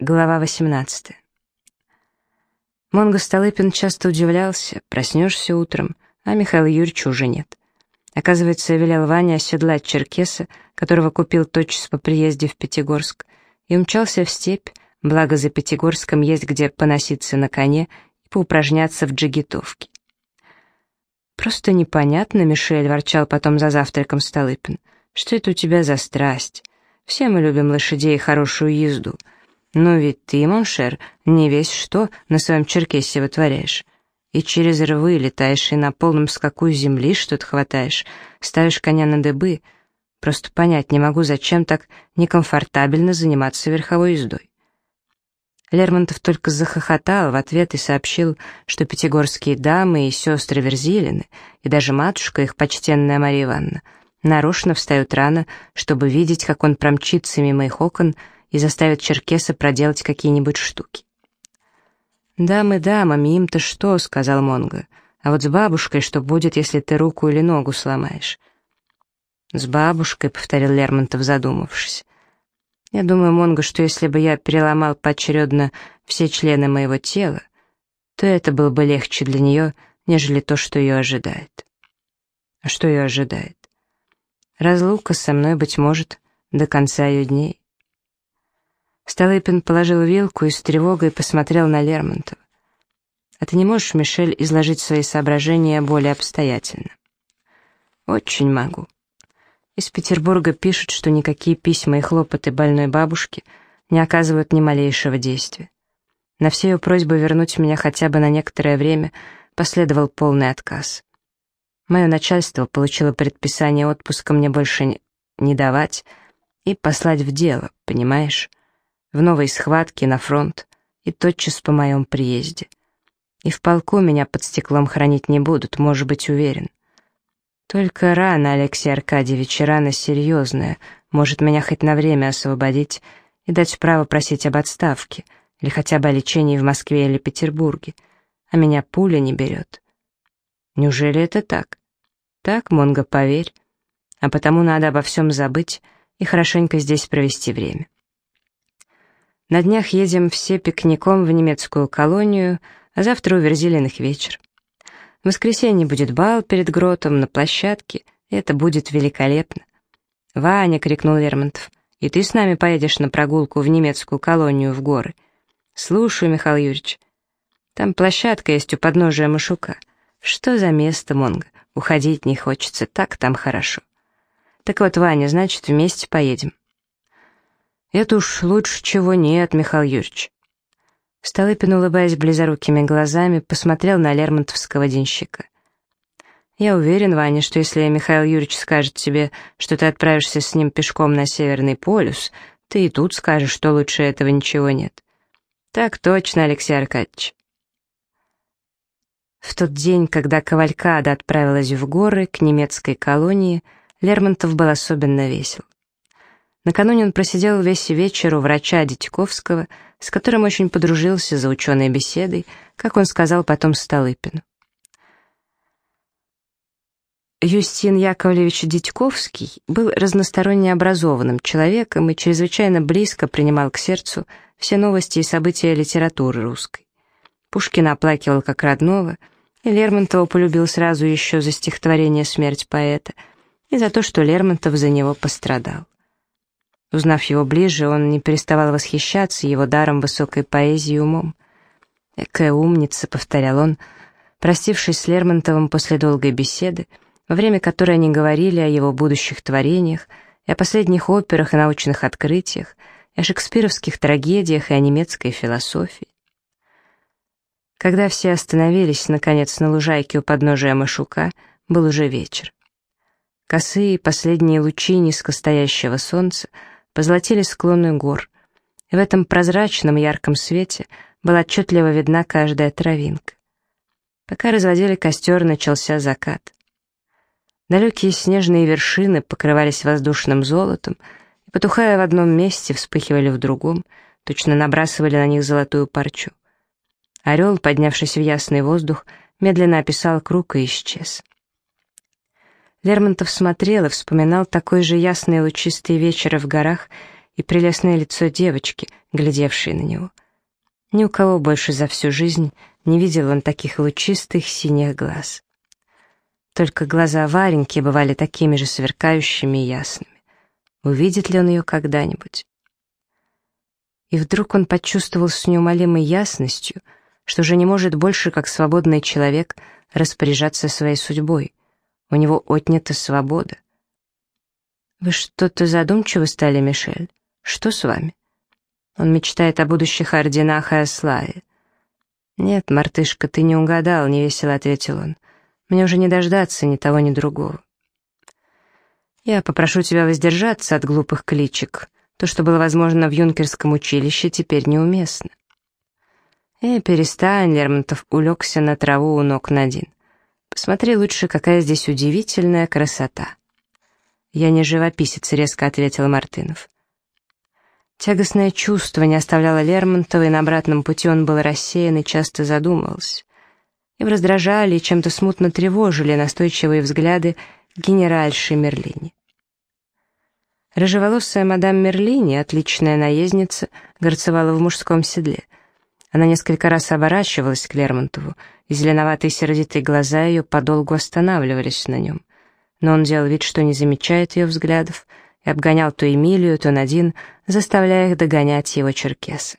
Глава 18. Монго Столыпин часто удивлялся, проснешься утром, а Михаила Юрьевича уже нет. Оказывается, велел Ване оседлать черкеса, которого купил тотчас по приезде в Пятигорск, и умчался в степь, благо за Пятигорском есть где поноситься на коне и поупражняться в джигитовке. «Просто непонятно, Мишель», — ворчал потом за завтраком Столыпин, — «что это у тебя за страсть? Все мы любим лошадей и хорошую езду». Но ведь ты, mon cher, невесть что на своем черкесе вытворяешь. И через рвы летаешь, и на полном скаку с земли что-то хватаешь, ставишь коня на дыбы. Просто понять не могу, зачем так некомфортабельно заниматься верховой ездой. Лермонтов только захохотал в ответ и сообщил, что пятигорские дамы и сестры Верзилины, и даже матушка их, почтенная Мария Ивановна, нарочно встают рано, чтобы видеть, как он промчится мимо их окон и заставит черкеса проделать какие-нибудь штуки. «Дамы, дамами, им-то что?» — сказал Монго. «А вот с бабушкой что будет, если ты руку или ногу сломаешь?» «С бабушкой», — повторил Лермонтов, задумавшись. «Я думаю, Монго, что если бы я переломал поочередно все члены моего тела, то это было бы легче для нее, нежели то, что ее ожидает». «А что ее ожидает?» «Разлука со мной, быть может, до конца ее дней». Столыпин положил вилку и с тревогой посмотрел на Лермонтова. «А ты не можешь, Мишель, изложить свои соображения более обстоятельно?» «Очень могу. Из Петербурга пишут, что никакие письма и хлопоты больной бабушки не оказывают ни малейшего действия. На все ее просьбы вернуть меня хотя бы на некоторое время последовал полный отказ. Мое начальство получило предписание отпуска мне больше не давать и послать в дело, понимаешь?» В новой схватке на фронт и тотчас по моем приезде. И в полку меня под стеклом хранить не будут, может быть уверен. Только рано, Алексей Аркадьевич, рано серьезная, может меня хоть на время освободить и дать право просить об отставке или хотя бы о лечении в Москве или Петербурге, а меня пуля не берет. Неужели это так? Так, Монго, поверь. А потому надо обо всем забыть и хорошенько здесь провести время. На днях едем все пикником в немецкую колонию, а завтра у Верзилиных вечер. В воскресенье будет бал перед гротом на площадке, и это будет великолепно. «Ваня!» — крикнул Лермонтов. «И ты с нами поедешь на прогулку в немецкую колонию в горы?» «Слушаю, Михаил Юрьевич. Там площадка есть у подножия Машука. Что за место, Монго? Уходить не хочется, так там хорошо. Так вот, Ваня, значит, вместе поедем. «Это уж лучше чего нет, Михаил Юрьевич». Столыпин, улыбаясь близорукими глазами, посмотрел на лермонтовского денщика. «Я уверен, Ваня, что если Михаил Юрьевич скажет тебе, что ты отправишься с ним пешком на Северный полюс, ты и тут скажешь, что лучше этого ничего нет». «Так точно, Алексей Аркадьевич». В тот день, когда Кавалькада отправилась в горы к немецкой колонии, Лермонтов был особенно весел. Накануне он просидел весь вечер у врача Дитяковского, с которым очень подружился за ученой беседой, как он сказал потом Столыпину. Юстин Яковлевич Дитьковский был разносторонне образованным человеком и чрезвычайно близко принимал к сердцу все новости и события литературы русской. Пушкина оплакивал как родного, и Лермонтова полюбил сразу еще за стихотворение «Смерть поэта» и за то, что Лермонтов за него пострадал. Узнав его ближе, он не переставал восхищаться его даром высокой поэзии и умом. «Экая умница», — повторял он, простившись с Лермонтовым после долгой беседы, во время которой они говорили о его будущих творениях, и о последних операх и научных открытиях, и о шекспировских трагедиях и о немецкой философии. Когда все остановились, наконец, на лужайке у подножия Машука, был уже вечер. Косые последние лучи низкостоящего солнца — позолотили склоны гор, в этом прозрачном ярком свете была отчетливо видна каждая травинка. Пока разводили костер, начался закат. Далекие снежные вершины покрывались воздушным золотом, и, потухая в одном месте, вспыхивали в другом, точно набрасывали на них золотую парчу. Орел, поднявшись в ясный воздух, медленно описал круг и исчез. Лермонтов смотрел и вспоминал такой же ясный лучистый вечер в горах и и прелестное лицо девочки, глядевшей на него. Ни у кого больше за всю жизнь не видел он таких лучистых синих глаз. Только глаза Вареньки бывали такими же сверкающими и ясными. Увидит ли он ее когда-нибудь? И вдруг он почувствовал с неумолимой ясностью, что уже не может больше, как свободный человек, распоряжаться своей судьбой. У него отнята свобода. «Вы что-то задумчивы стали, Мишель? Что с вами?» Он мечтает о будущих орденах и о славе. «Нет, мартышка, ты не угадал», — невесело ответил он. «Мне уже не дождаться ни того, ни другого». «Я попрошу тебя воздержаться от глупых кличек. То, что было возможно в юнкерском училище, теперь неуместно». «Э, перестань», — Лермонтов улегся на траву у ног Надин. «Посмотри лучше, какая здесь удивительная красота». «Я не живописец», — резко ответил Мартынов. Тягостное чувство не оставляло Лермонтова, и на обратном пути он был рассеян и часто задумывался. Им раздражали и чем-то смутно тревожили настойчивые взгляды генеральши Мерлини. Рыжеволосая мадам Мерлини, отличная наездница, горцевала в мужском седле. Она несколько раз оборачивалась к Лермонтову, и зеленоватые сердитые глаза ее подолгу останавливались на нем. Но он делал вид, что не замечает ее взглядов, и обгонял то Эмилию, то Надин, заставляя их догонять его черкесы.